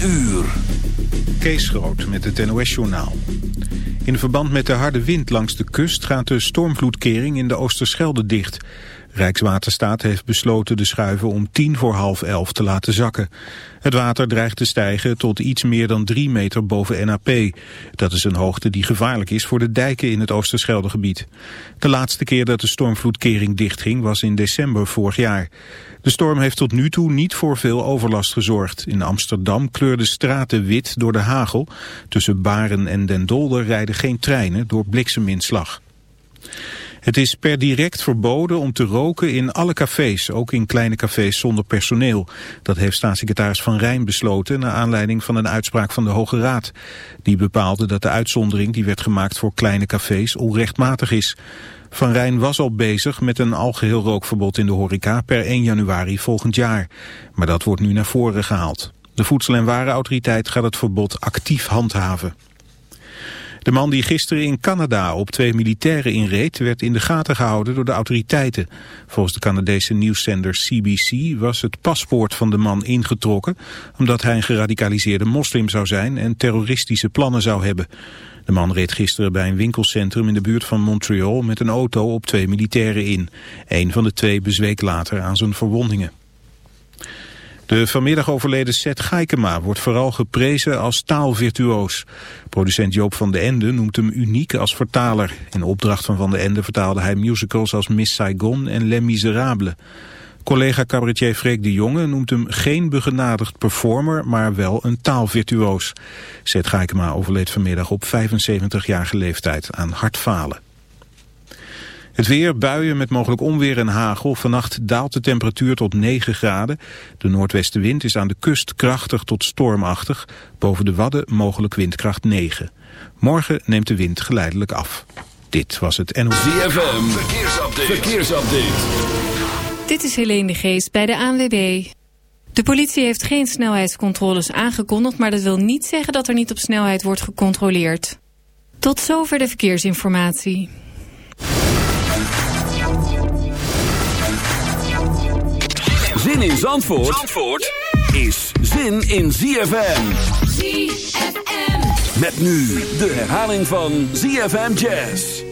uur. Kees Groot met het NOS-journaal. In verband met de harde wind langs de kust gaat de stormvloedkering in de Oosterschelde dicht. Rijkswaterstaat heeft besloten de schuiven om tien voor half elf te laten zakken. Het water dreigt te stijgen tot iets meer dan drie meter boven NAP. Dat is een hoogte die gevaarlijk is voor de dijken in het Oosterscheldegebied. De laatste keer dat de stormvloedkering dichtging was in december vorig jaar. De storm heeft tot nu toe niet voor veel overlast gezorgd. In Amsterdam kleurden straten wit door de hagel. Tussen Baren en Den Dolder rijden geen treinen door blikseminslag. Het is per direct verboden om te roken in alle cafés, ook in kleine cafés zonder personeel. Dat heeft staatssecretaris Van Rijn besloten naar aanleiding van een uitspraak van de Hoge Raad. Die bepaalde dat de uitzondering die werd gemaakt voor kleine cafés onrechtmatig is. Van Rijn was al bezig met een algeheel rookverbod in de horeca per 1 januari volgend jaar. Maar dat wordt nu naar voren gehaald. De Voedsel- en Warenautoriteit gaat het verbod actief handhaven. De man die gisteren in Canada op twee militairen inreed... werd in de gaten gehouden door de autoriteiten. Volgens de Canadese nieuwszender CBC was het paspoort van de man ingetrokken... omdat hij een geradicaliseerde moslim zou zijn en terroristische plannen zou hebben. De man reed gisteren bij een winkelcentrum in de buurt van Montreal... met een auto op twee militairen in. Een van de twee bezweek later aan zijn verwondingen. De vanmiddag overleden Seth Gaikema wordt vooral geprezen als taalvirtuoos. Producent Joop van den Ende noemt hem uniek als vertaler. In opdracht van Van den Ende vertaalde hij musicals als Miss Saigon en Les Miserables. Collega cabaretier Freek de Jonge noemt hem geen begenadigd performer, maar wel een taalvirtuoos. Seth Gaikema overleed vanmiddag op 75-jarige leeftijd aan hartfalen. Het weer, buien met mogelijk onweer en hagel. Vannacht daalt de temperatuur tot 9 graden. De noordwestenwind is aan de kust krachtig tot stormachtig. Boven de Wadden mogelijk windkracht 9. Morgen neemt de wind geleidelijk af. Dit was het NOS. ZFM, verkeersupdate. verkeersupdate. Dit is Helene de Geest bij de ANWB. De politie heeft geen snelheidscontroles aangekondigd... maar dat wil niet zeggen dat er niet op snelheid wordt gecontroleerd. Tot zover de verkeersinformatie. Zin in Zandvoort, Zandvoort is zin in ZFM. ZFM. Met nu de herhaling van ZFM Jazz.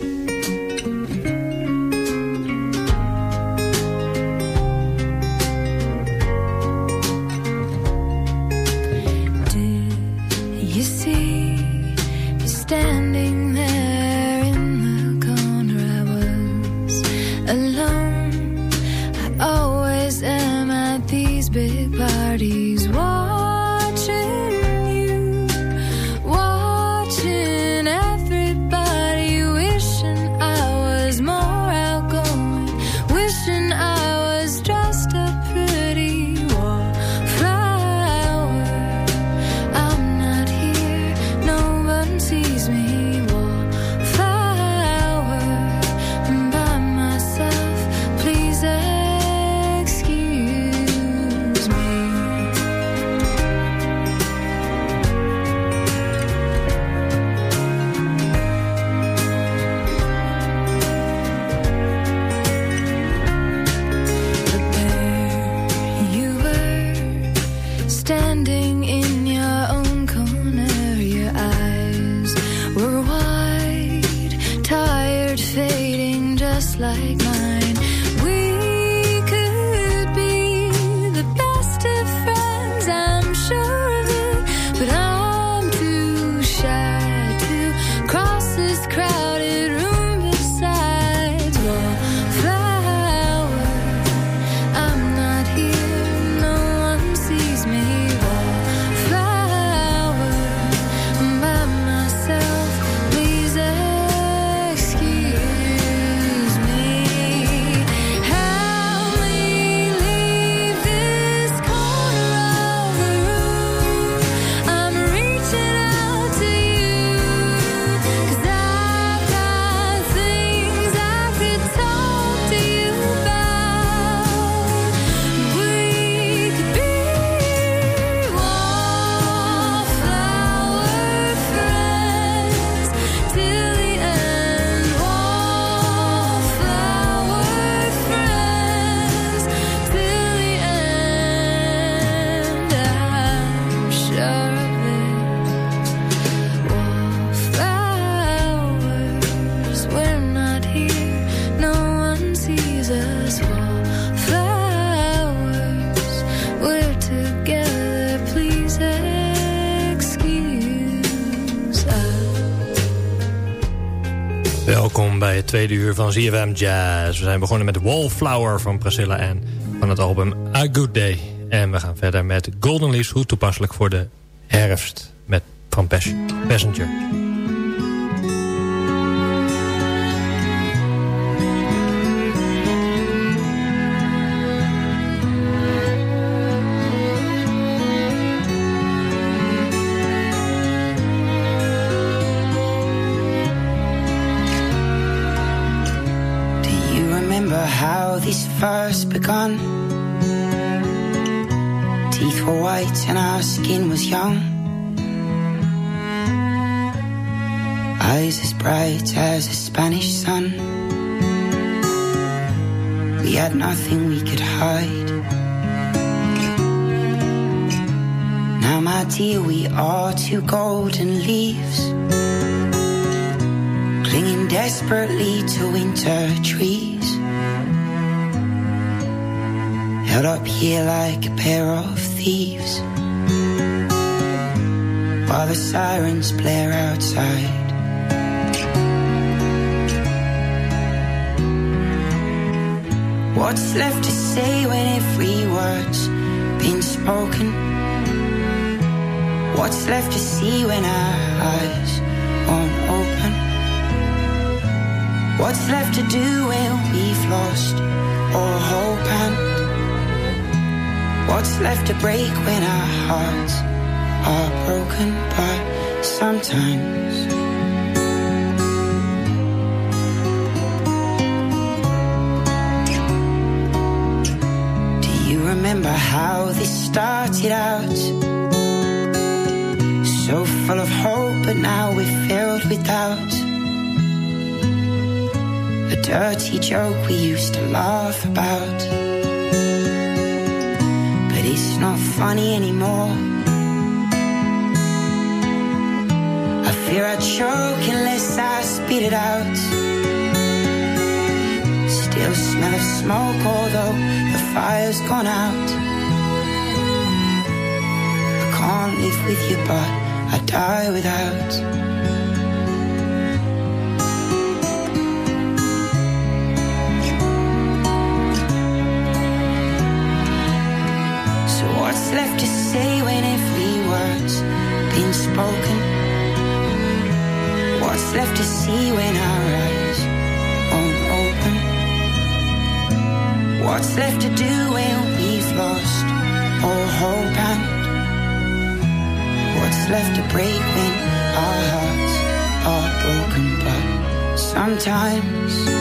Do you see me standing van ZFM Jazz. We zijn begonnen met Wallflower van Priscilla Ann van het album A Good Day. En we gaan verder met Golden Leaves, hoe toepasselijk voor de herfst met van Passenger. First begun. Teeth were white and our skin was young. Eyes as bright as a Spanish sun. We had nothing we could hide. Now, my dear, we are two golden leaves. Clinging desperately to winter trees. Up here like a pair of thieves While the sirens blare outside What's left to say when every word's been spoken? What's left to see when our eyes won't open? What's left to do when we've lost all hope and What's left to break when our hearts are broken? But sometimes. Do you remember how this started out? So full of hope, but now we're filled with doubt. A dirty joke we used to laugh about funny anymore. I fear I choke unless I spit it out. Still smell of smoke, although the fire's gone out. I can't live with you, but I die without. See when our eyes won't open? What's left to do when we've lost all hope? And what's left to break when our hearts are broken? But sometimes.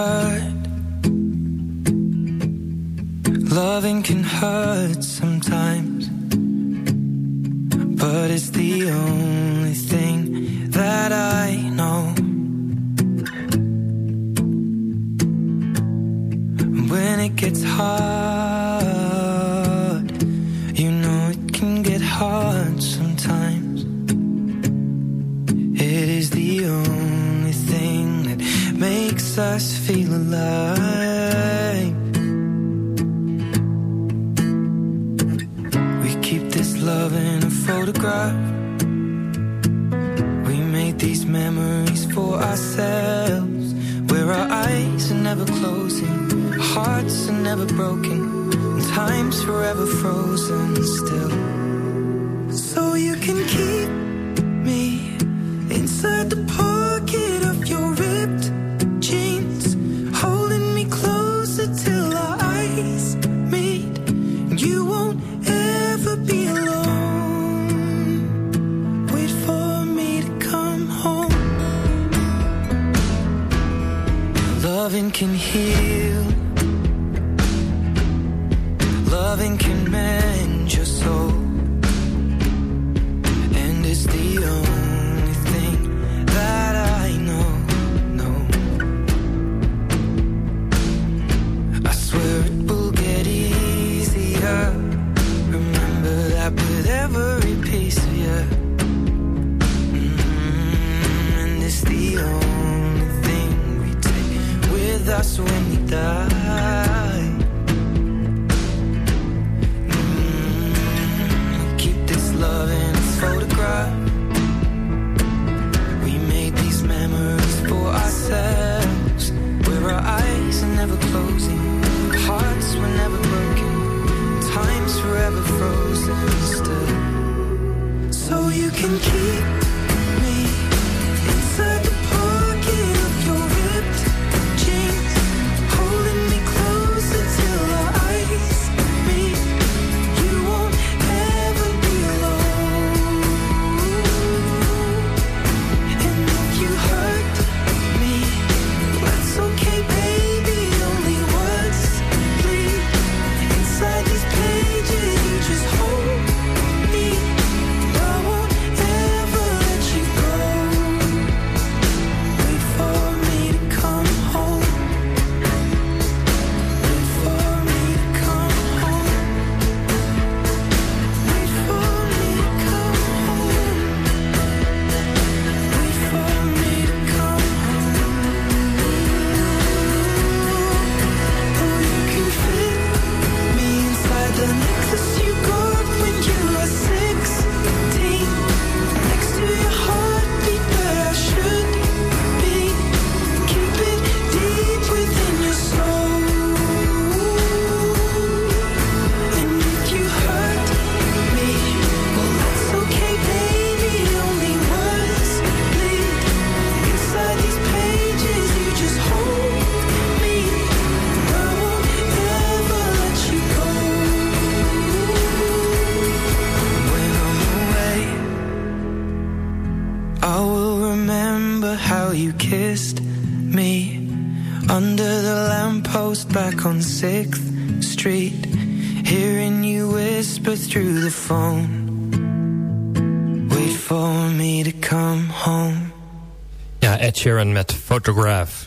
hurt. Loving can hurt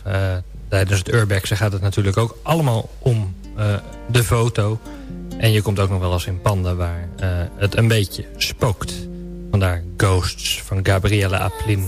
Eh, tijdens het Urbexen gaat het natuurlijk ook allemaal om eh, de foto. En je komt ook nog wel eens in panden waar eh, het een beetje spookt. Vandaar Ghosts van Gabriella Aplin.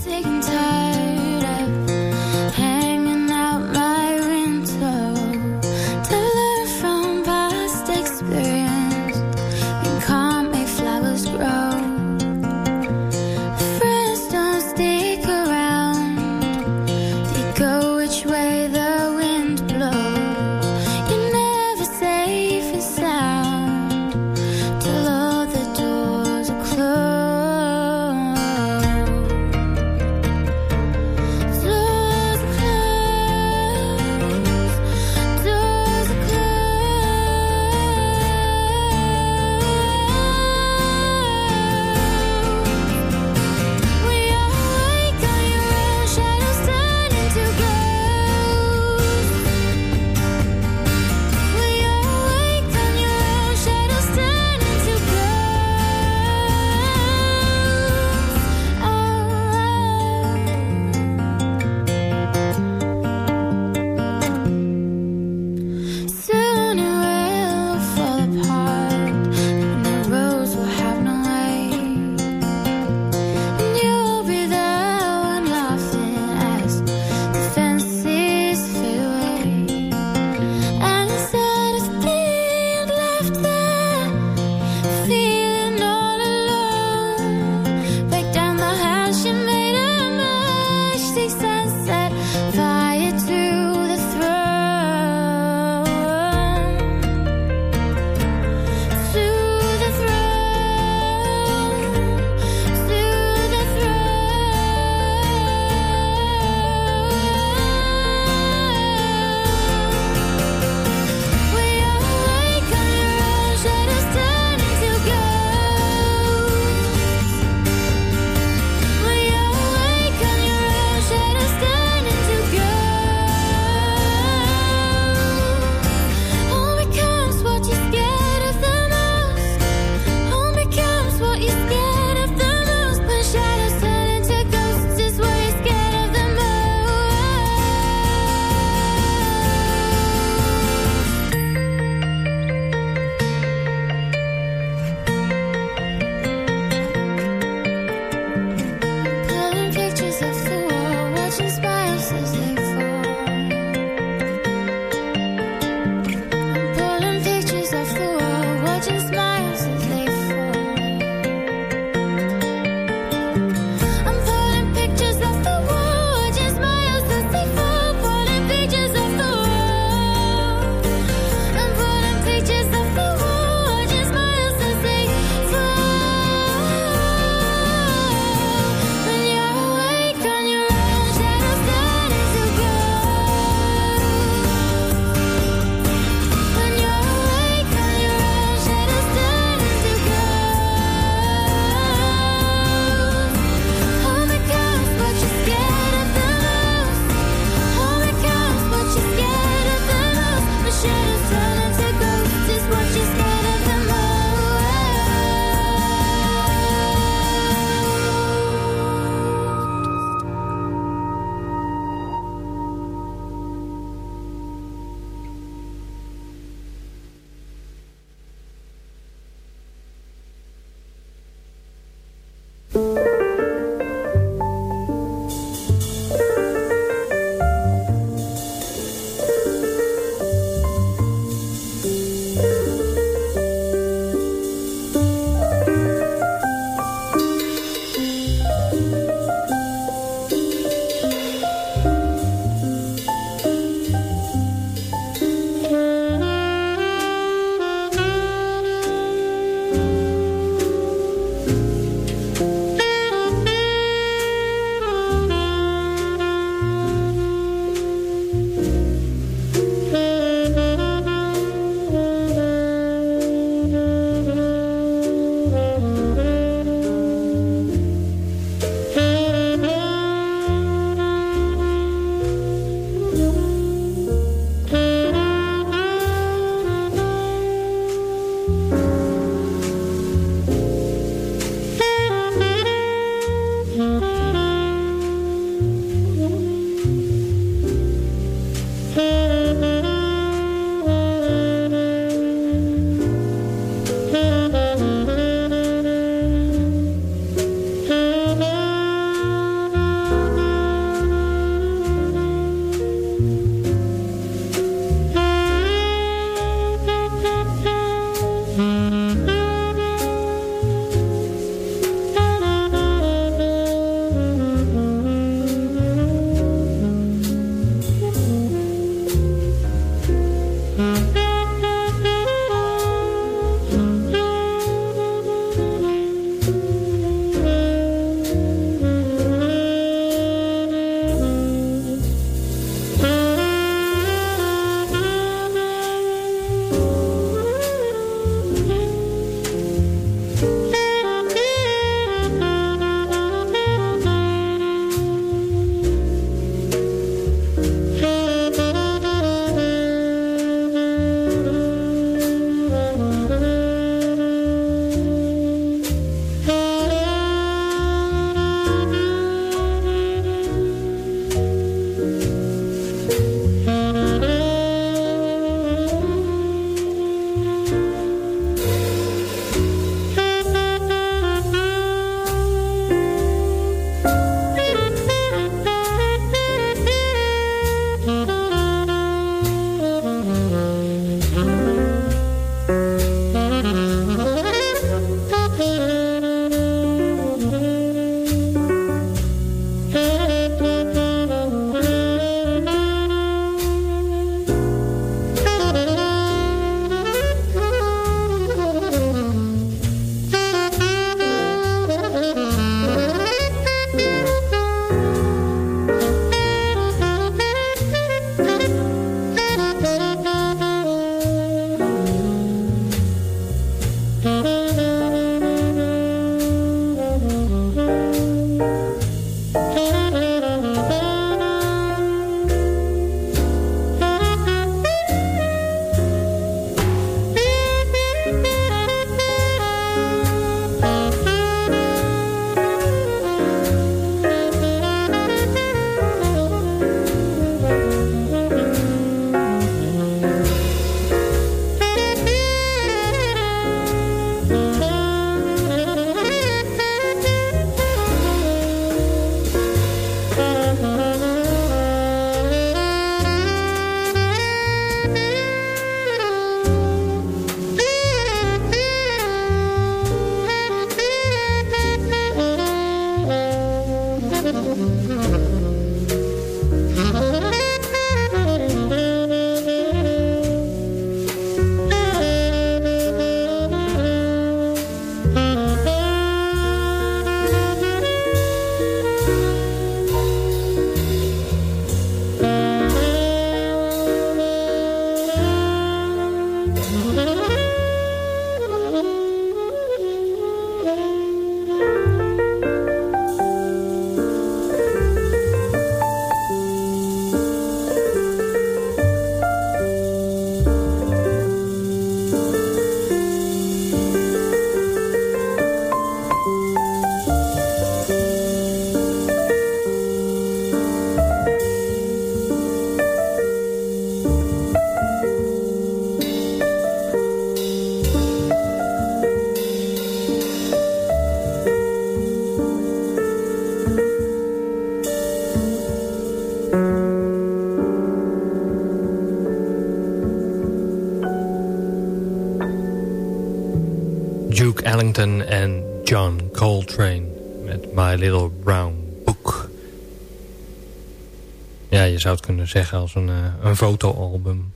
zou het kunnen zeggen als een, eh, een fotoalbum.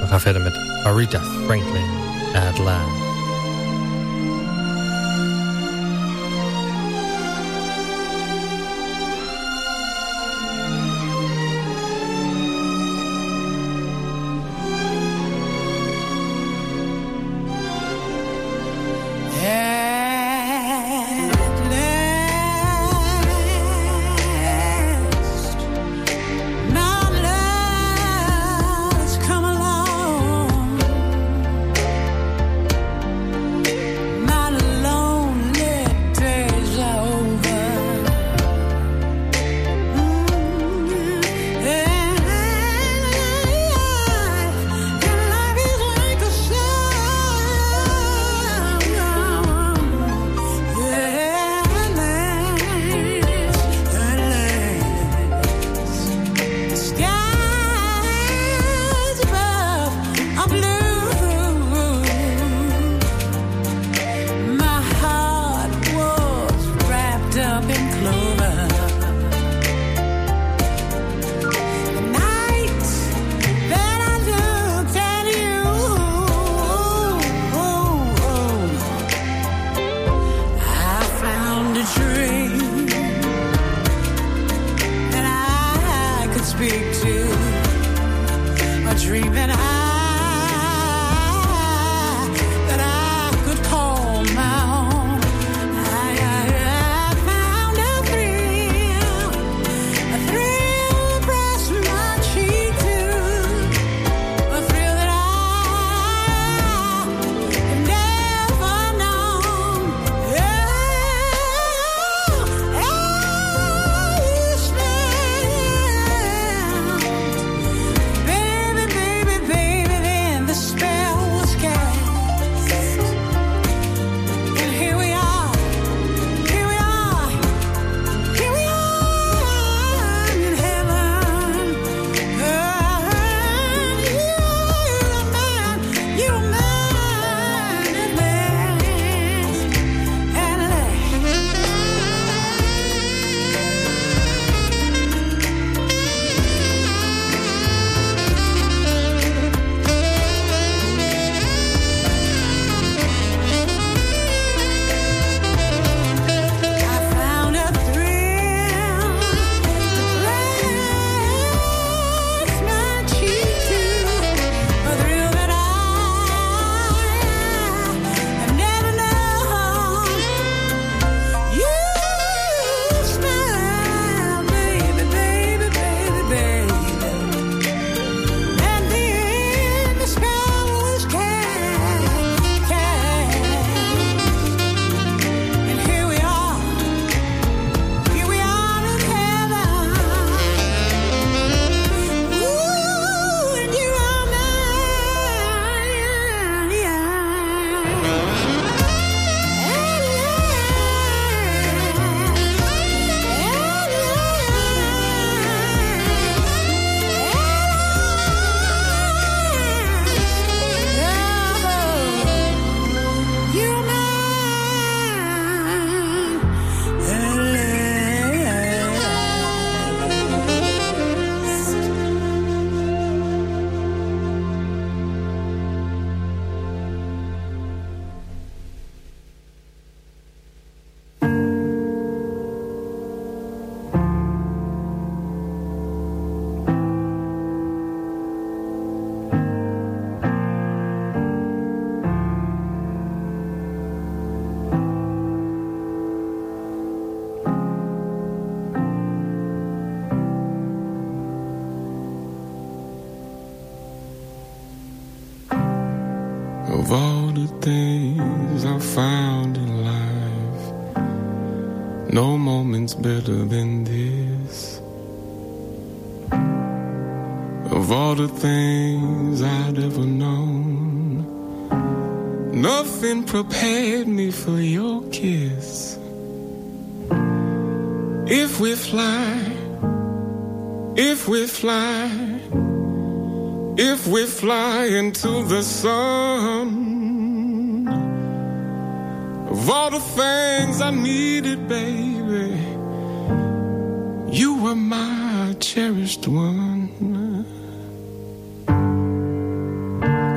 We gaan verder met Aretha Franklin, At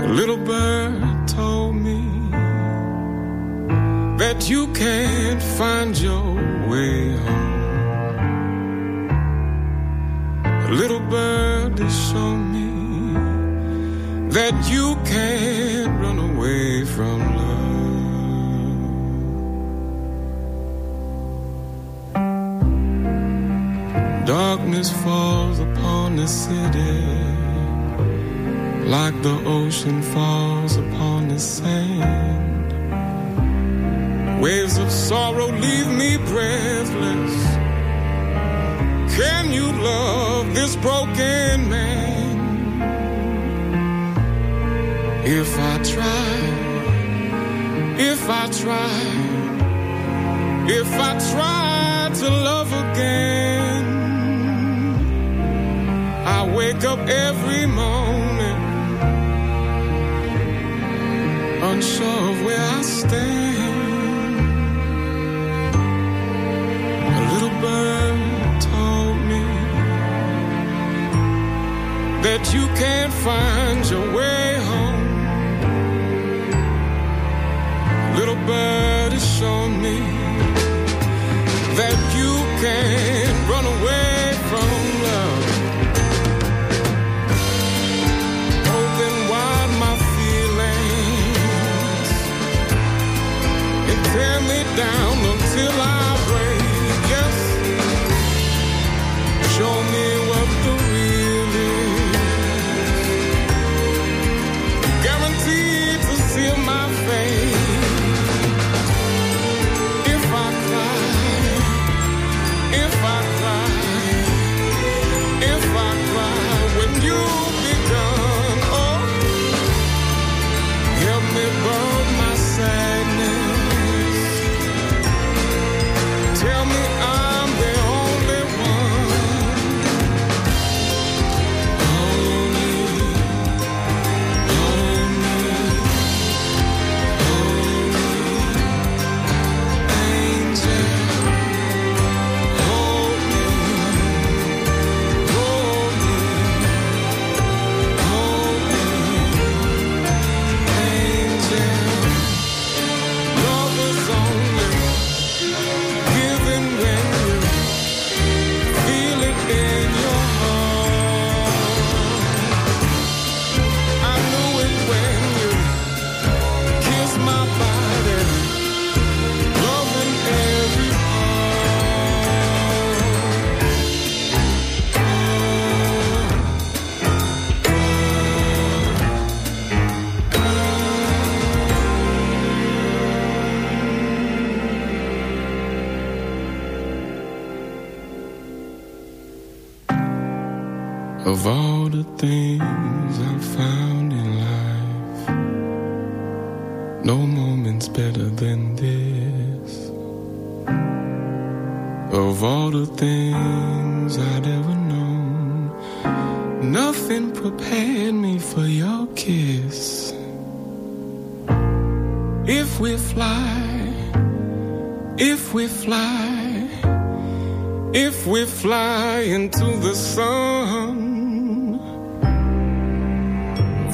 A little bird told me that you can't find your way home. A little bird has shown me that you can't run away from love. Darkness falls upon the city like the ocean falls upon the sand. Waves of sorrow leave me breathless. Can you love this broken man? If I try, if I try, if I try to love again, I wake up every morning unsure of where I stand. A little bird told me that you can't find your way home. Little bird has shown me that you can't run away tear me down until I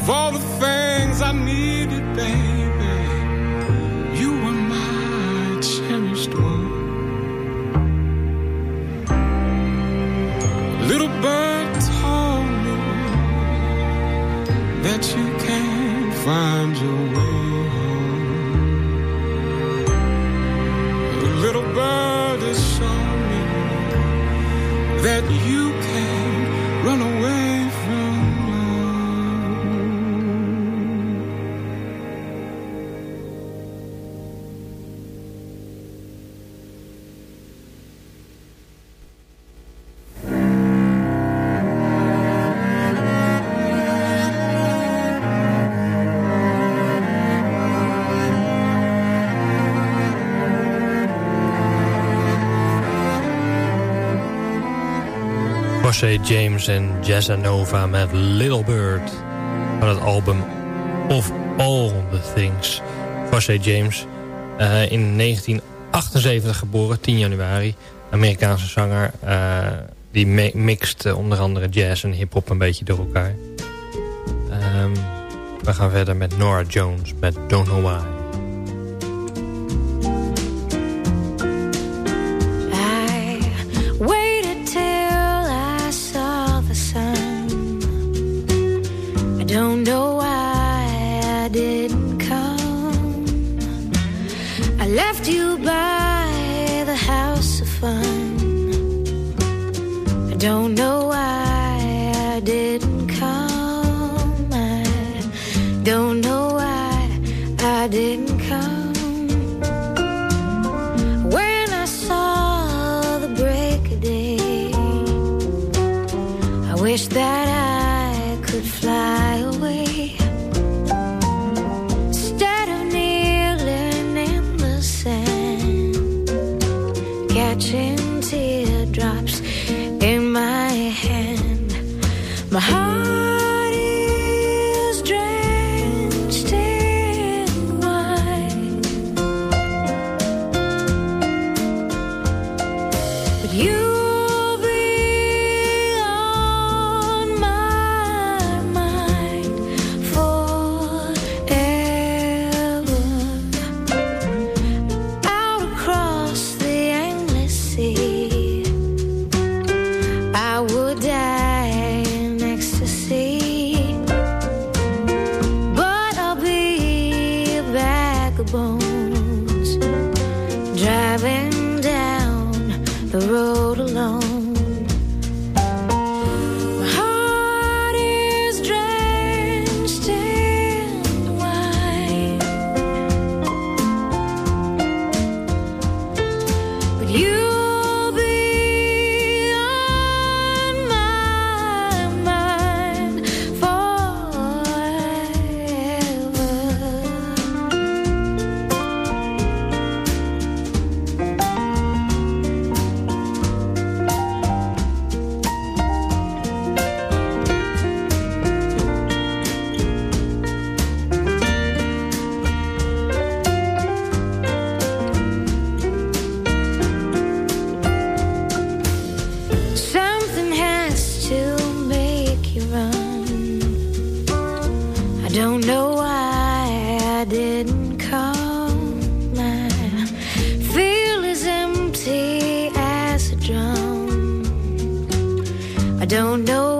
All the things I needed, baby, Jose James en Jazzanova met Little Bird. Van het album Of All The Things. Jose James Uh, in 1978 geboren, 10 januari. Amerikaanse zanger. Uh, die mixt onder andere jazz en hip-hop een beetje door elkaar. Um, we gaan verder met Nora Jones met Don't Know Why. Wish that I I don't know why I didn't come. I feel as empty as a drum. I don't know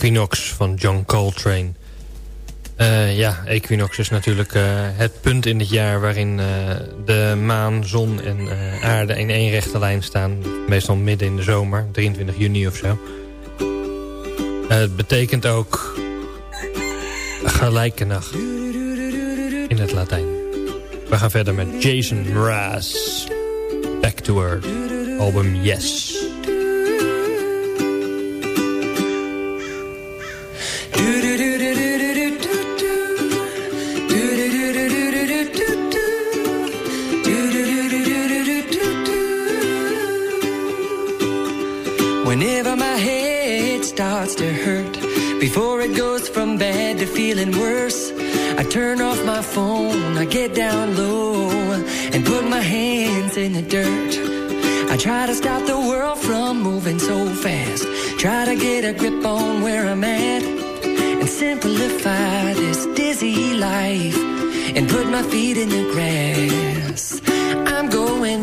Equinox van John Coltrane. Eh, ja, Equinox is natuurlijk eh, het punt in het jaar waarin eh, de maan, zon en aarde in één rechte lijn staan. Meestal midden in de zomer, 23 juni of zo. het betekent ook gelijke nacht in het Latijn. We gaan verder met Jason Mraz. Back to Earth, album Yes. Whenever my head starts to hurt, before it goes from bad to feeling worse, I turn off my phone, I get down low, and put my hands in the dirt. I try to stop the world from moving so fast, try to get a grip on where I'm at, and simplify this dizzy life, and put my feet in the grass. I'm going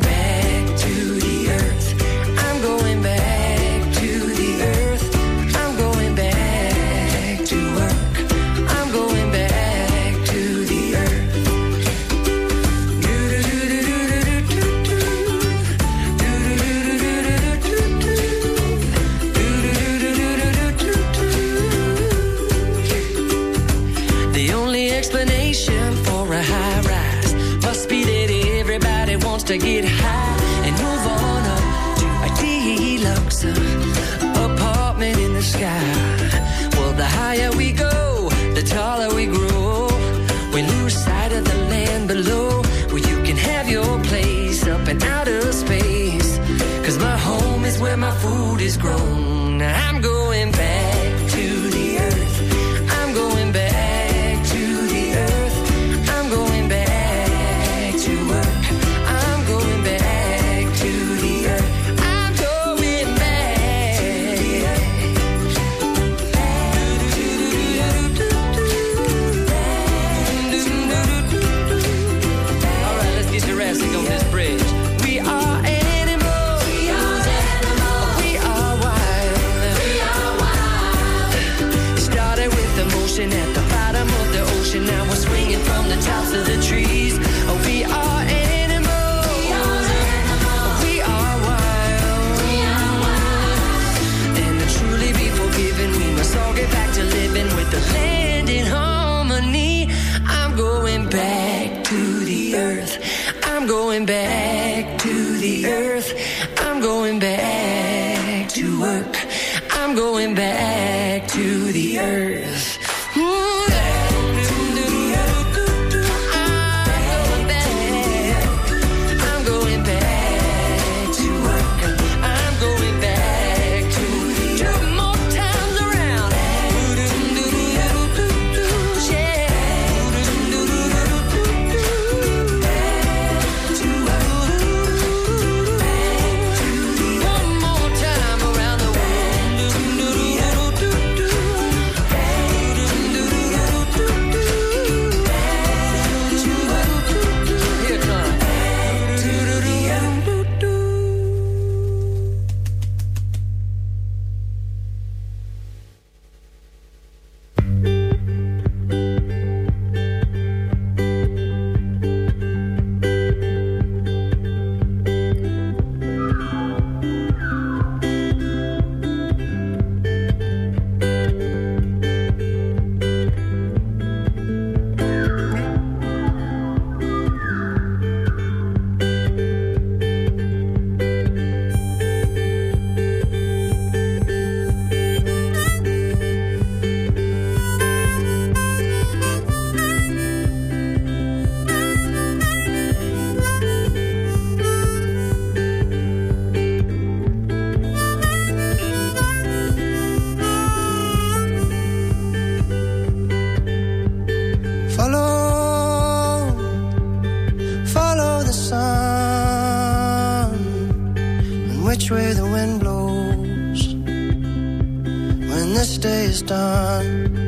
this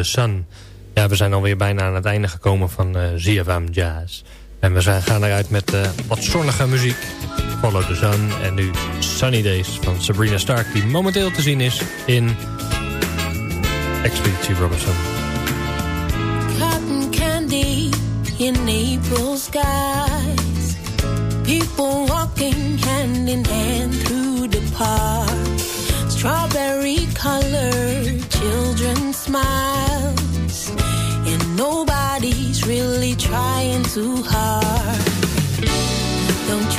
the Sun. Ja, we zijn alweer bijna aan het einde gekomen van eh, uh, ZFM Jazz. En we zijn, gaan eruit met eh, wat zonnige muziek. Follow the Sun en nu Sunny Days van Sabrina Stark... die momenteel te zien is in Expeditie Robinson. Cotton candy in April skies People walking hand in hand through the park strawberry colored children smiles and nobody's really trying too hard. Don't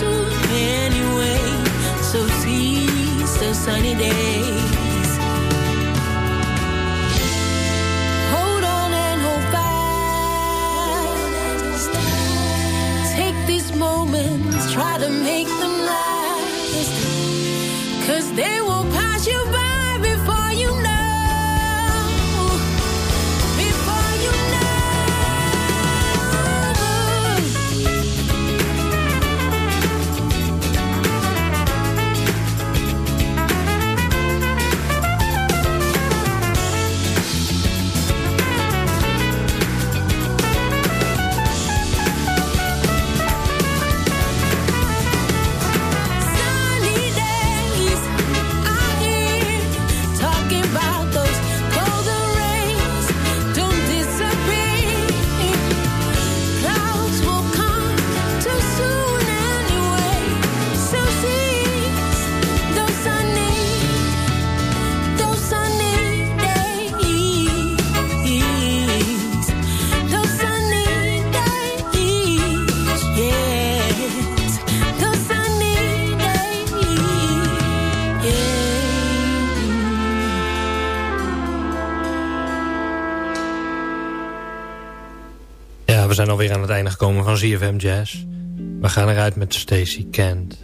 so many ways. So so sunny days. Hold on and hold fast. Take these moments, try to make them last. Cause they zijn alweer aan het einde gekomen van ZFM Jazz. We gaan eruit met Stacey Kent,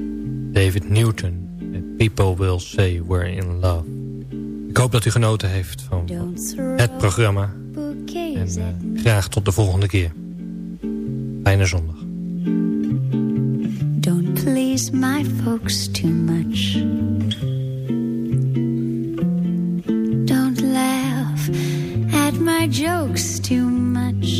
David Newton... en People Will Say We're In Love. Ik hoop dat u genoten heeft van het programma. En eh, graag tot de volgende keer. Fijne zondag. Don't please my folks too much. Don't laugh at my jokes too much.